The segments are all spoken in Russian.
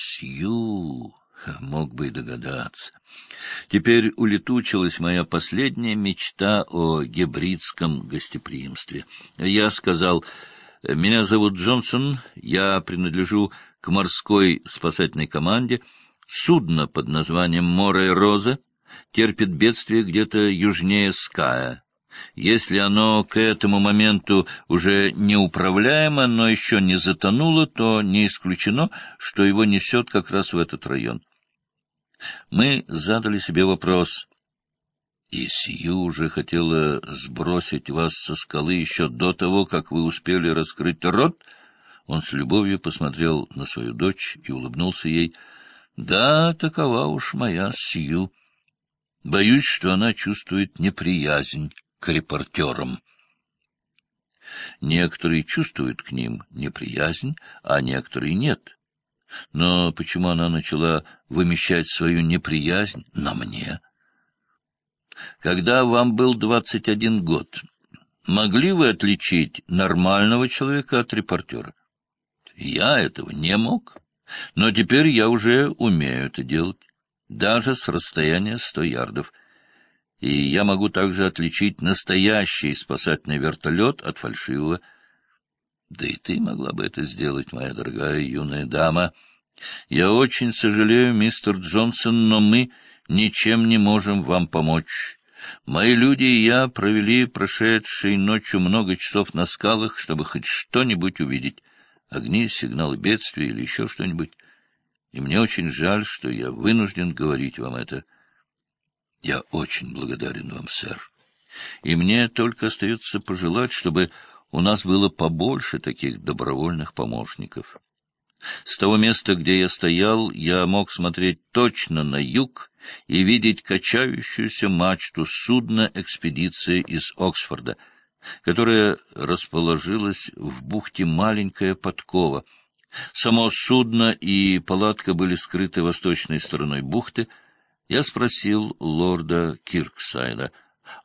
Сью, мог бы и догадаться. Теперь улетучилась моя последняя мечта о гебридском гостеприимстве. Я сказал, меня зовут Джонсон, я принадлежу к морской спасательной команде. Судно под названием «Море Роза» терпит бедствие где-то южнее Ская. Если оно к этому моменту уже неуправляемо, но еще не затонуло, то не исключено, что его несет как раз в этот район. Мы задали себе вопрос. И Сью уже хотела сбросить вас со скалы еще до того, как вы успели раскрыть рот. Он с любовью посмотрел на свою дочь и улыбнулся ей. — Да, такова уж моя Сью. Боюсь, что она чувствует неприязнь к репортерам. Некоторые чувствуют к ним неприязнь, а некоторые нет. Но почему она начала вымещать свою неприязнь на мне? Когда вам был двадцать один год, могли вы отличить нормального человека от репортера? Я этого не мог, но теперь я уже умею это делать, даже с расстояния сто ярдов — и я могу также отличить настоящий спасательный вертолет от фальшивого. Да и ты могла бы это сделать, моя дорогая юная дама. Я очень сожалею, мистер Джонсон, но мы ничем не можем вам помочь. Мои люди и я провели прошедшей ночью много часов на скалах, чтобы хоть что-нибудь увидеть. Огни, сигналы бедствия или еще что-нибудь. И мне очень жаль, что я вынужден говорить вам это. — я очень благодарен вам, сэр. И мне только остается пожелать, чтобы у нас было побольше таких добровольных помощников. С того места, где я стоял, я мог смотреть точно на юг и видеть качающуюся мачту судна экспедиции из Оксфорда, которая расположилась в бухте маленькая подкова. Само судно и палатка были скрыты восточной стороной бухты — я спросил лорда Кирксайда,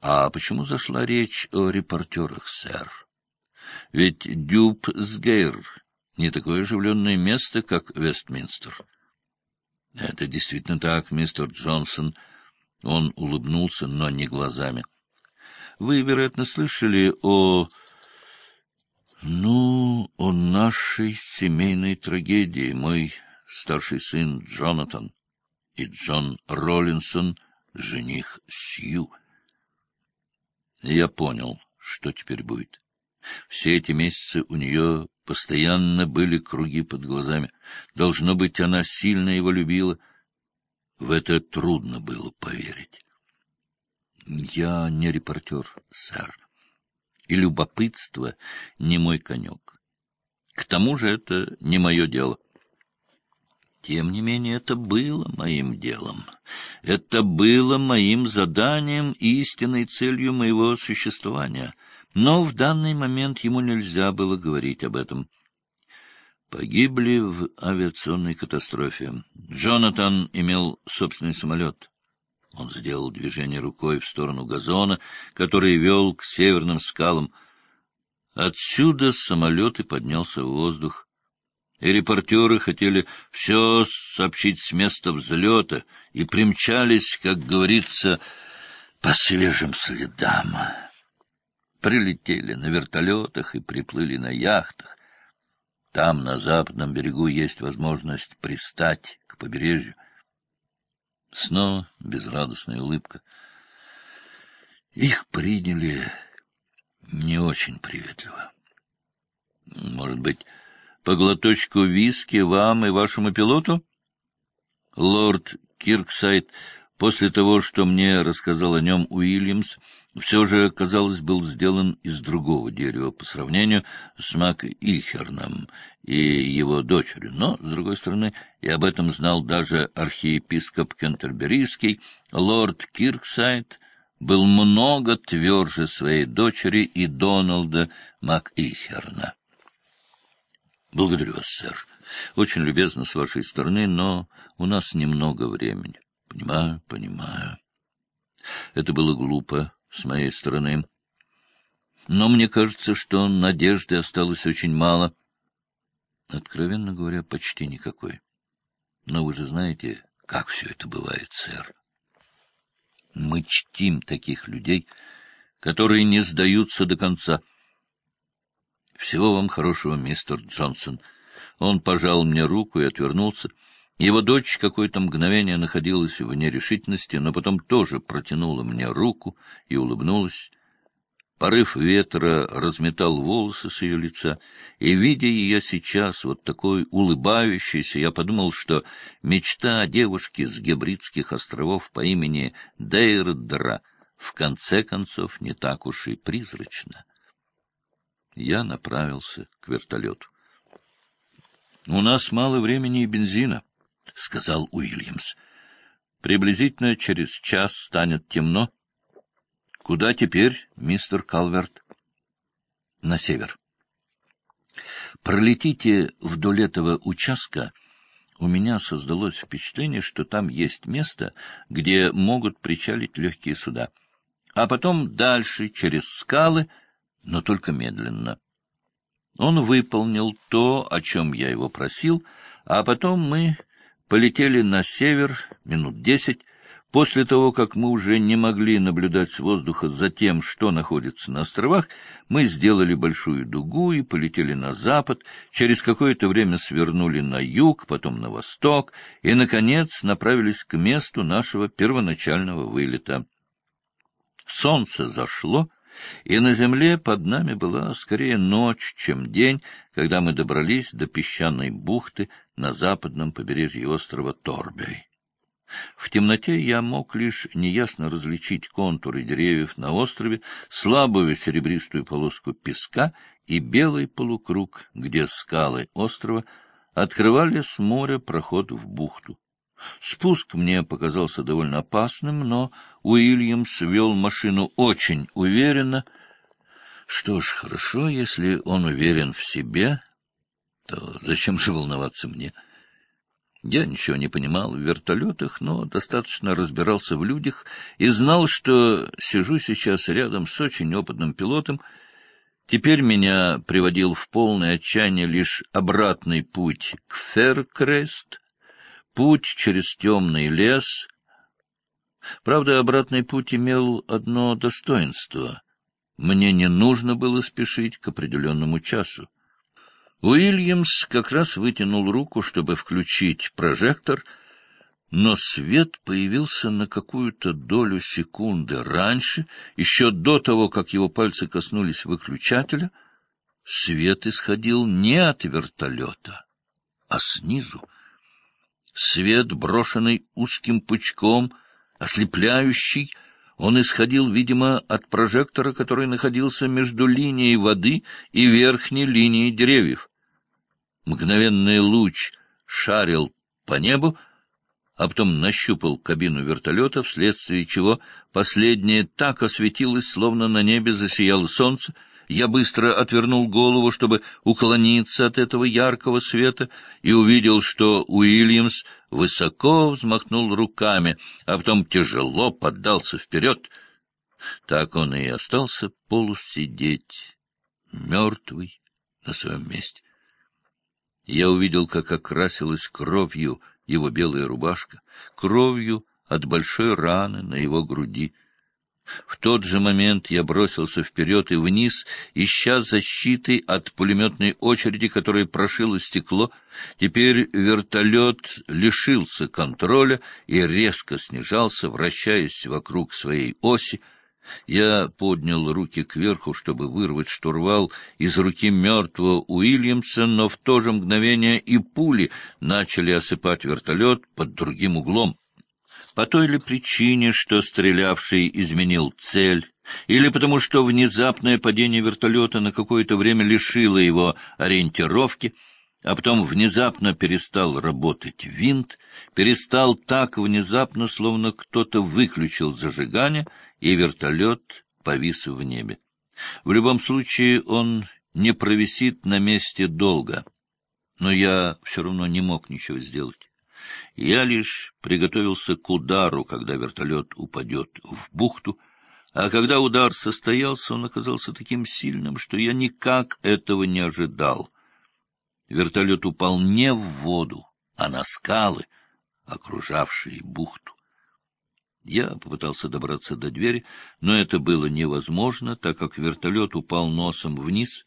а почему зашла речь о репортерах, сэр? Ведь Дюбсгейр не такое оживленное место, как Вестминстер. Это действительно так, мистер Джонсон. Он улыбнулся, но не глазами. Вы, вероятно, слышали о... Ну, о нашей семейной трагедии, мой старший сын Джонатан и Джон Роллинсон — жених Сью. Я понял, что теперь будет. Все эти месяцы у нее постоянно были круги под глазами. Должно быть, она сильно его любила. В это трудно было поверить. Я не репортер, сэр, и любопытство не мой конек. К тому же это не мое дело. Тем не менее, это было моим делом. Это было моим заданием и истинной целью моего существования. Но в данный момент ему нельзя было говорить об этом. Погибли в авиационной катастрофе. Джонатан имел собственный самолет. Он сделал движение рукой в сторону газона, который вел к северным скалам. Отсюда самолет и поднялся в воздух и репортеры хотели все сообщить с места взлета и примчались, как говорится, по свежим следам. Прилетели на вертолетах и приплыли на яхтах. Там, на западном берегу, есть возможность пристать к побережью. Снова безрадостная улыбка. Их приняли не очень приветливо. Может быть, по глоточку виски вам и вашему пилоту? Лорд Кирксайд, после того, что мне рассказал о нем Уильямс, все же, казалось, был сделан из другого дерева по сравнению с Мак Ильхерном и его дочерью. Но, с другой стороны, и об этом знал даже архиепископ Кентерберийский, лорд Кирксайд был много тверже своей дочери и Доналда Мак Ильхерна. Благодарю вас, сэр. Очень любезно с вашей стороны, но у нас немного времени. Понимаю, понимаю. Это было глупо с моей стороны. Но мне кажется, что надежды осталось очень мало. Откровенно говоря, почти никакой. Но вы же знаете, как все это бывает, сэр. Мы чтим таких людей, которые не сдаются до конца. Всего вам хорошего, мистер Джонсон. Он пожал мне руку и отвернулся. Его дочь какое-то мгновение находилась в нерешительности, но потом тоже протянула мне руку и улыбнулась. Порыв ветра разметал волосы с ее лица, и, видя ее сейчас, вот такой улыбающейся, я подумал, что мечта о девушке с Гебридских островов по имени Дейрдра в конце концов не так уж и призрачна. Я направился к вертолету. — У нас мало времени и бензина, — сказал Уильямс. — Приблизительно через час станет темно. — Куда теперь, мистер Калверт? На север. Пролетите вдоль этого участка. У меня создалось впечатление, что там есть место, где могут причалить легкие суда. А потом дальше, через скалы, но только медленно. Он выполнил то, о чем я его просил, а потом мы полетели на север минут десять, После того, как мы уже не могли наблюдать с воздуха за тем, что находится на островах, мы сделали большую дугу и полетели на запад, через какое-то время свернули на юг, потом на восток и, наконец, направились к месту нашего первоначального вылета. Солнце зашло, и на земле под нами была скорее ночь, чем день, когда мы добрались до песчаной бухты на западном побережье острова Торбей. В темноте я мог лишь неясно различить контуры деревьев на острове, слабую серебристую полоску песка и белый полукруг, где скалы острова открывали с моря проход в бухту. Спуск мне показался довольно опасным, но Уильямс вел машину очень уверенно. Что ж, хорошо, если он уверен в себе, то зачем же волноваться мне? — я ничего не понимал в вертолетах, но достаточно разбирался в людях и знал, что сижу сейчас рядом с очень опытным пилотом. Теперь меня приводил в полное отчаяние лишь обратный путь к Феркрест, путь через темный лес. Правда, обратный путь имел одно достоинство. Мне не нужно было спешить к определенному часу. Уильямс как раз вытянул руку, чтобы включить прожектор, но свет появился на какую-то долю секунды раньше, еще до того, как его пальцы коснулись выключателя. Свет исходил не от вертолета, а снизу. Свет, брошенный узким пучком, ослепляющий, он исходил, видимо, от прожектора, который находился между линией воды и верхней линией деревьев. Мгновенный луч шарил по небу, а потом нащупал кабину вертолета, вследствие чего последнее так осветилось, словно на небе засияло солнце. Я быстро отвернул голову, чтобы уклониться от этого яркого света, и увидел, что Уильямс высоко взмахнул руками, а потом тяжело поддался вперед. Так он и остался полусидеть, мертвый на своем месте. Я увидел, как окрасилась кровью его белая рубашка, кровью от большой раны на его груди. В тот же момент я бросился вперед и вниз, ища защиты от пулеметной очереди, которая прошила стекло. Теперь вертолет лишился контроля и резко снижался, вращаясь вокруг своей оси. Я поднял руки кверху, чтобы вырвать штурвал из руки мертвого Уильямса, но в то же мгновение и пули начали осыпать вертолет под другим углом. По той ли причине, что стрелявший изменил цель, или потому что внезапное падение вертолета на какое-то время лишило его ориентировки — а потом внезапно перестал работать винт, перестал так внезапно, словно кто-то выключил зажигание, и вертолет повис в небе. В любом случае он не провисит на месте долго, но я все равно не мог ничего сделать. Я лишь приготовился к удару, когда вертолет упадет в бухту, а когда удар состоялся, он оказался таким сильным, что я никак этого не ожидал. Вертолет упал не в воду, а на скалы — окружавшие бухту. Я попытался добраться до двери, но это было невозможно, так как вертолет упал носом вниз,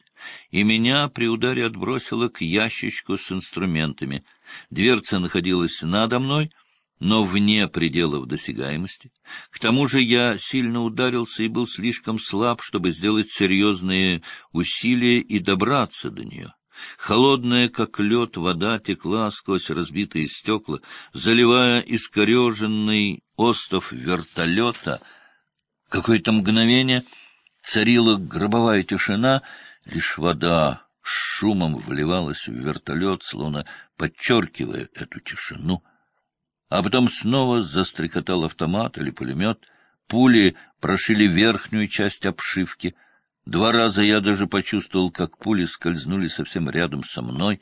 и меня при ударе отбросило к ящичку с инструментами. Дверца находилась надо мной, но вне пределов досягаемости. К тому же я сильно ударился и был слишком слаб, чтобы сделать серьезные усилия и добраться до нее. Холодная, как лед, вода текла сквозь разбитые стекла, заливая искореженный остов вертолета. Какое-то мгновение царила гробовая тишина, лишь вода с шумом вливалась в вертолет, словно подчеркивая эту тишину. А потом снова застрекотал автомат или пулемет, пули прошили верхнюю часть обшивки — Два раза я даже почувствовал, как пули скользнули совсем рядом со мной,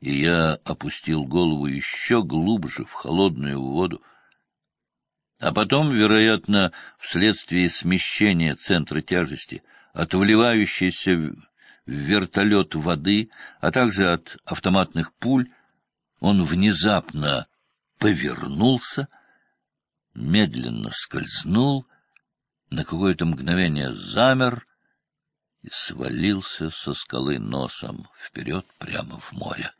и я опустил голову еще глубже в холодную воду. А потом, вероятно, вследствие смещения центра тяжести, от вливающейся в вертолет воды, а также от автоматных пуль, он внезапно повернулся, медленно скользнул на какое-то мгновение замер и свалился со скалы носом вперед прямо в море.